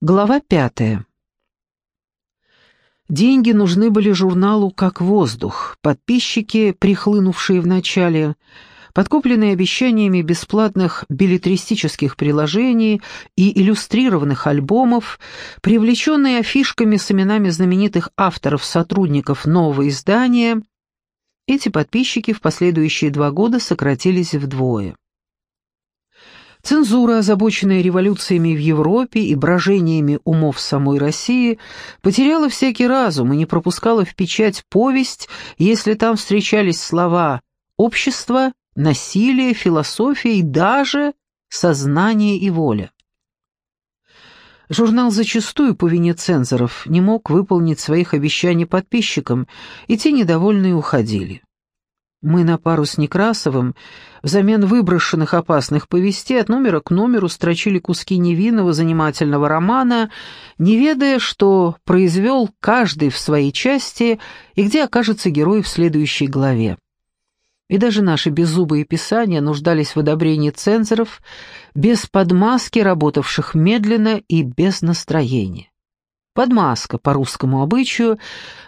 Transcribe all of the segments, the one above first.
Глава пятая. Деньги нужны были журналу как воздух. Подписчики, прихлынувшие в начале, подкупленные обещаниями бесплатных билетристических приложений и иллюстрированных альбомов, привлеченные афишками с именами знаменитых авторов-сотрудников нового издания, эти подписчики в последующие два года сократились вдвое. Цензура, озабоченная революциями в Европе и брожениями умов самой России, потеряла всякий разум и не пропускала в печать повесть, если там встречались слова «общество», «насилие», «философия» и даже «сознание и воля». Журнал зачастую по вине цензоров не мог выполнить своих обещаний подписчикам, и те недовольные уходили. Мы на пару с Некрасовым взамен выброшенных опасных повестей от номера к номеру строчили куски невинного занимательного романа, не ведая, что произвел каждый в своей части и где окажется герой в следующей главе. И даже наши беззубые писания нуждались в одобрении цензоров, без подмазки, работавших медленно и без настроения. Подмазка по русскому обычаю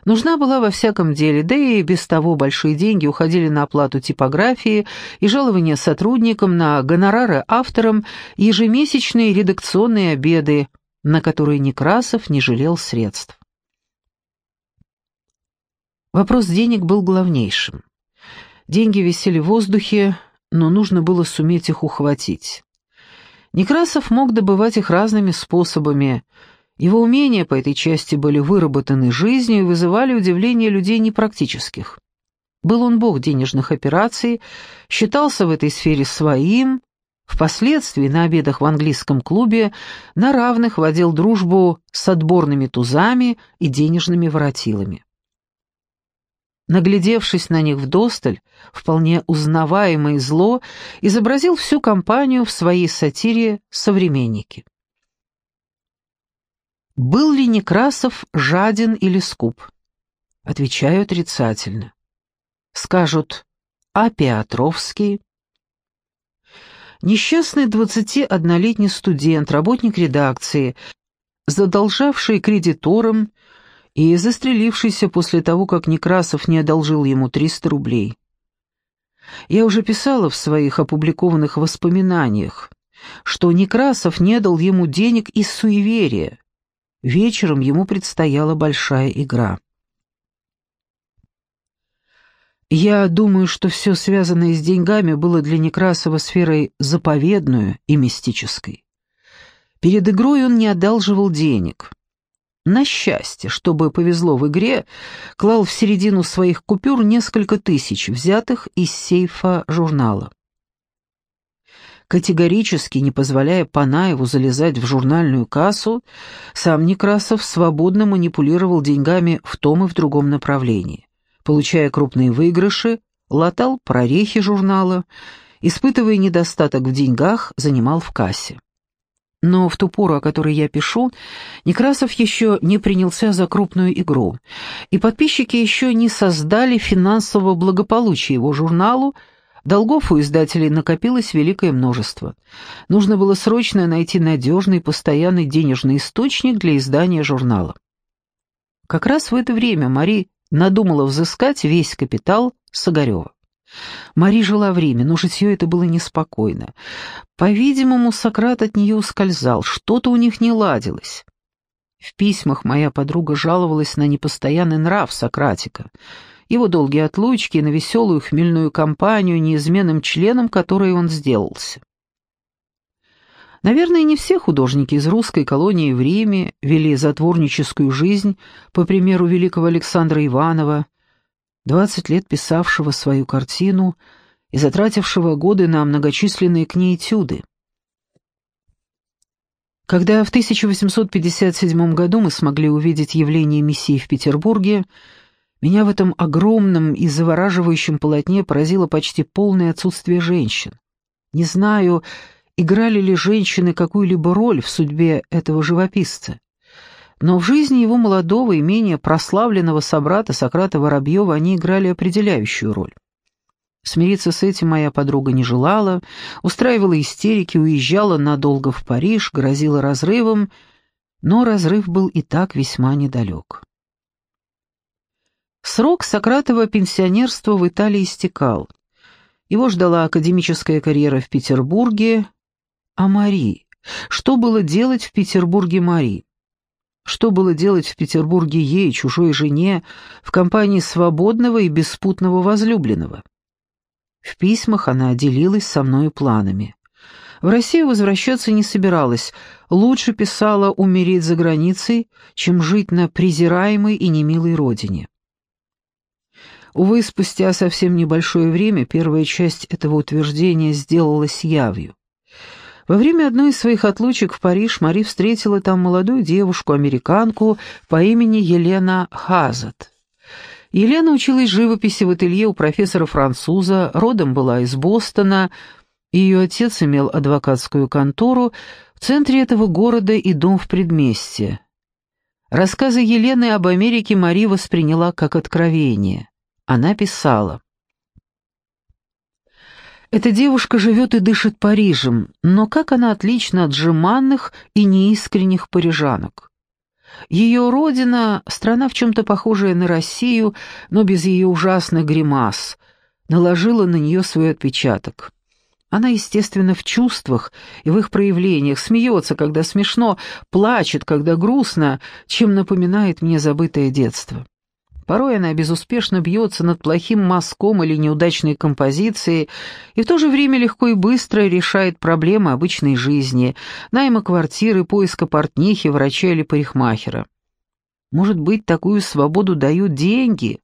нужна была во всяком деле, да и без того большие деньги уходили на оплату типографии и жалования сотрудникам, на гонорары авторам, ежемесячные редакционные обеды, на которые Некрасов не жалел средств. Вопрос денег был главнейшим. Деньги висели в воздухе, но нужно было суметь их ухватить. Некрасов мог добывать их разными способами – его умения по этой части были выработаны жизнью и вызывали удивление людей непрактических. Был он бог денежных операций, считался в этой сфере своим, впоследствии на обедах в английском клубе на равных водил дружбу с отборными тузами и денежными воротилами. Наглядевшись на них вдосталь, вполне узнаваемое зло изобразил всю компанию в своей сатире «Современники». Был ли Некрасов жаден или скуп? Отвечаю отрицательно. Скажут, а Петровский? Несчастный 21-летний студент, работник редакции, задолжавший кредиторам и застрелившийся после того, как Некрасов не одолжил ему 300 рублей. Я уже писала в своих опубликованных воспоминаниях, что Некрасов не дал ему денег из суеверия, Вечером ему предстояла большая игра. Я думаю, что все связанное с деньгами было для Некрасова сферой заповедную и мистической. Перед игрой он не одалживал денег. На счастье, чтобы повезло в игре, клал в середину своих купюр несколько тысяч, взятых из сейфа журнала категорически не позволяя Панаеву залезать в журнальную кассу, сам Некрасов свободно манипулировал деньгами в том и в другом направлении. Получая крупные выигрыши, латал прорехи журнала, испытывая недостаток в деньгах, занимал в кассе. Но в ту пору, о которой я пишу, Некрасов еще не принялся за крупную игру, и подписчики еще не создали финансового благополучия его журналу, Долгов у издателей накопилось великое множество. Нужно было срочно найти надежный постоянный денежный источник для издания журнала. Как раз в это время Мари надумала взыскать весь капитал Сагарева. Мари жила в Риме, но житье это было неспокойно. По-видимому, Сократ от нее ускользал, что-то у них не ладилось. В письмах моя подруга жаловалась на непостоянный нрав Сократика — его долгие отлучки на веселую хмельную компанию, неизменным членом которой он сделался. Наверное, не все художники из русской колонии в Риме вели затворническую жизнь, по примеру великого Александра Иванова, двадцать лет писавшего свою картину и затратившего годы на многочисленные к ней этюды. Когда в 1857 году мы смогли увидеть явление Мессии в Петербурге, меня в этом огромном и завораживающем полотне поразило почти полное отсутствие женщин. Не знаю, играли ли женщины какую-либо роль в судьбе этого живописца. Но в жизни его молодого и менее прославленного собрата Сократа Воробьева они играли определяющую роль. Смириться с этим моя подруга не желала, устраивала истерики, уезжала надолго в Париж, грозила разрывом, но разрыв был и так весьма недалек. Срок Сократова пенсионерства в Италии истекал. Его ждала академическая карьера в Петербурге. А Мари? Что было делать в Петербурге Мари? Что было делать в Петербурге ей, чужой жене, в компании свободного и беспутного возлюбленного? В письмах она делилась со мной планами. В Россию возвращаться не собиралась, лучше писала умереть за границей, чем жить на презираемой и немилой родине. Увы, спустя совсем небольшое время первая часть этого утверждения сделалась явью. Во время одной из своих отлучек в Париж Мари встретила там молодую девушку-американку по имени Елена Хазат. Елена училась живописи в ателье у профессора-француза, родом была из Бостона, ее отец имел адвокатскую контору в центре этого города и дом в предместье. Рассказы Елены об Америке Мари восприняла как откровение. Она писала. «Эта девушка живет и дышит Парижем, но как она отлична от жеманных и неискренних парижанок. Ее родина — страна в чем-то похожая на Россию, но без ее ужасных гримас, наложила на нее свой отпечаток». Она, естественно, в чувствах и в их проявлениях, смеется, когда смешно, плачет, когда грустно, чем напоминает мне забытое детство. Порой она безуспешно бьется над плохим мазком или неудачной композицией и в то же время легко и быстро решает проблемы обычной жизни, найма квартиры, поиска портнихи, врача или парикмахера. Может быть, такую свободу дают деньги?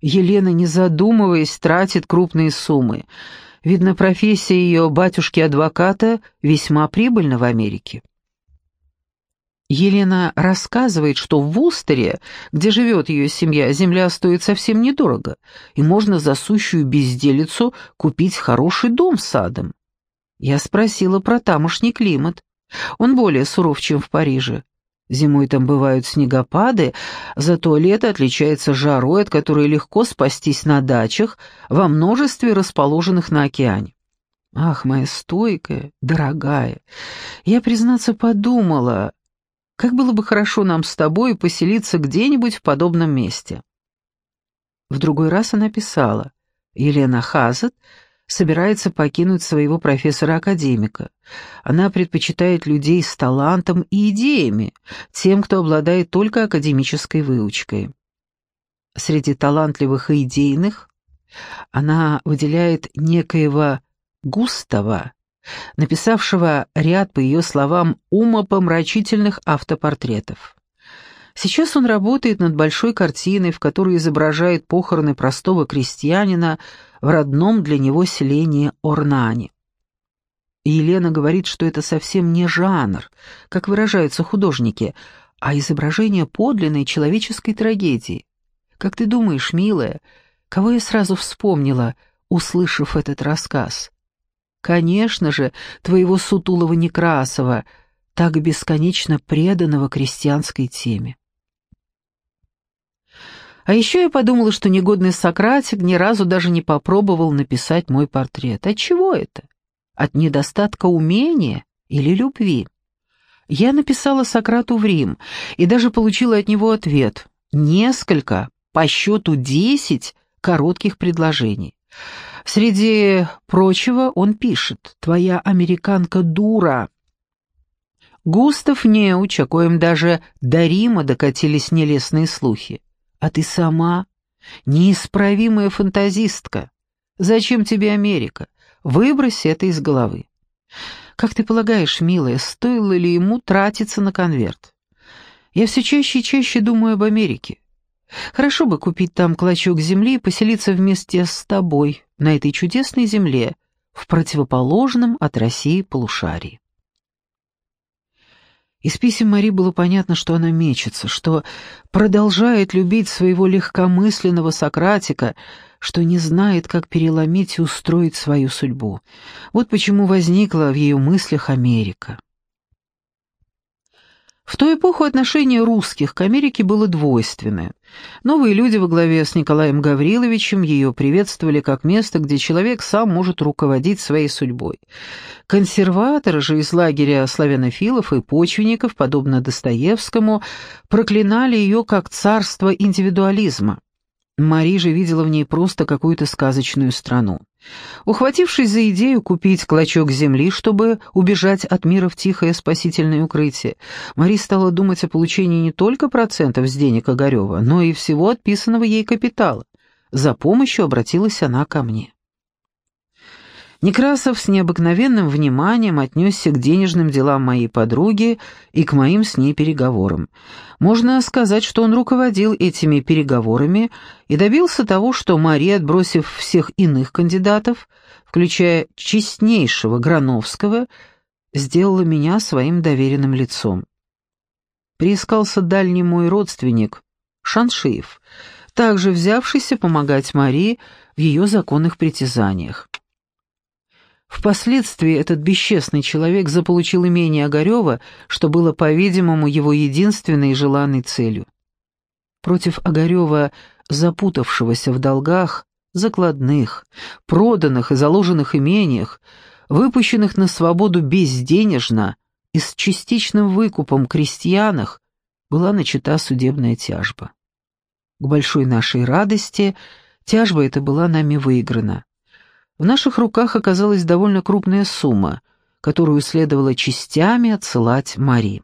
Елена, не задумываясь, тратит крупные суммы. Видно, профессия ее батюшки-адвоката весьма прибыльна в Америке. Елена рассказывает, что в Вустере, где живет ее семья, земля стоит совсем недорого, и можно за сущую безделицу купить хороший дом с садом. Я спросила про тамошний климат. Он более суров, чем в Париже. Зимой там бывают снегопады, зато лето отличается жарой, от которой легко спастись на дачах во множестве расположенных на океане. Ах, моя стойкая, дорогая, я, признаться, подумала, как было бы хорошо нам с тобой поселиться где-нибудь в подобном месте. В другой раз она писала, Елена Хазет собирается покинуть своего профессора-академика. Она предпочитает людей с талантом и идеями, тем, кто обладает только академической выучкой. Среди талантливых и идейных она выделяет некоего Густава, написавшего ряд, по ее словам, умопомрачительных автопортретов. Сейчас он работает над большой картиной, в которой изображает похороны простого крестьянина в родном для него селении Орнане. Елена говорит, что это совсем не жанр, как выражаются художники, а изображение подлинной человеческой трагедии. Как ты думаешь, милая, кого я сразу вспомнила, услышав этот рассказ? Конечно же, твоего сутулого Некрасова, так бесконечно преданного крестьянской теме. А еще я подумала, что негодный Сократик ни разу даже не попробовал написать мой портрет. От чего это? От недостатка умения или любви? Я написала Сократу в Рим и даже получила от него ответ. Несколько, по счету десять, коротких предложений. Среди прочего он пишет «Твоя американка дура». Густав Неуч, о коем даже до Рима докатились нелестные слухи. А ты сама неисправимая фантазистка. Зачем тебе Америка? Выбрось это из головы. Как ты полагаешь, милая, стоило ли ему тратиться на конверт? Я все чаще и чаще думаю об Америке. Хорошо бы купить там клочок земли и поселиться вместе с тобой на этой чудесной земле, в противоположном от России полушарии. Из писем Мари было понятно, что она мечется, что продолжает любить своего легкомысленного Сократика, что не знает, как переломить и устроить свою судьбу. Вот почему возникла в ее мыслях Америка. В ту эпоху отношение русских к Америке было двойственное. Новые люди во главе с Николаем Гавриловичем ее приветствовали как место, где человек сам может руководить своей судьбой. Консерваторы же из лагеря славянофилов и почвенников, подобно Достоевскому, проклинали ее как царство индивидуализма. Мари же видела в ней просто какую-то сказочную страну. Ухватившись за идею купить клочок земли, чтобы убежать от мира в тихое спасительное укрытие, Мари стала думать о получении не только процентов с денег Огарева, но и всего отписанного ей капитала. За помощью обратилась она ко мне. Некрасов с необыкновенным вниманием отнесся к денежным делам моей подруги и к моим с ней переговорам. Можно сказать, что он руководил этими переговорами и добился того, что Мария, отбросив всех иных кандидатов, включая честнейшего Грановского, сделала меня своим доверенным лицом. Приискался дальний мой родственник, Шаншиев, также взявшийся помогать Марии в ее законных притязаниях. Впоследствии этот бесчестный человек заполучил имение Огарева, что было, по-видимому, его единственной желанной целью. Против Огарева, запутавшегося в долгах, закладных, проданных и заложенных имениях, выпущенных на свободу безденежно и с частичным выкупом крестьянах, была начата судебная тяжба. К большой нашей радости тяжба эта была нами выиграна. В наших руках оказалась довольно крупная сумма, которую следовало частями отсылать Мари.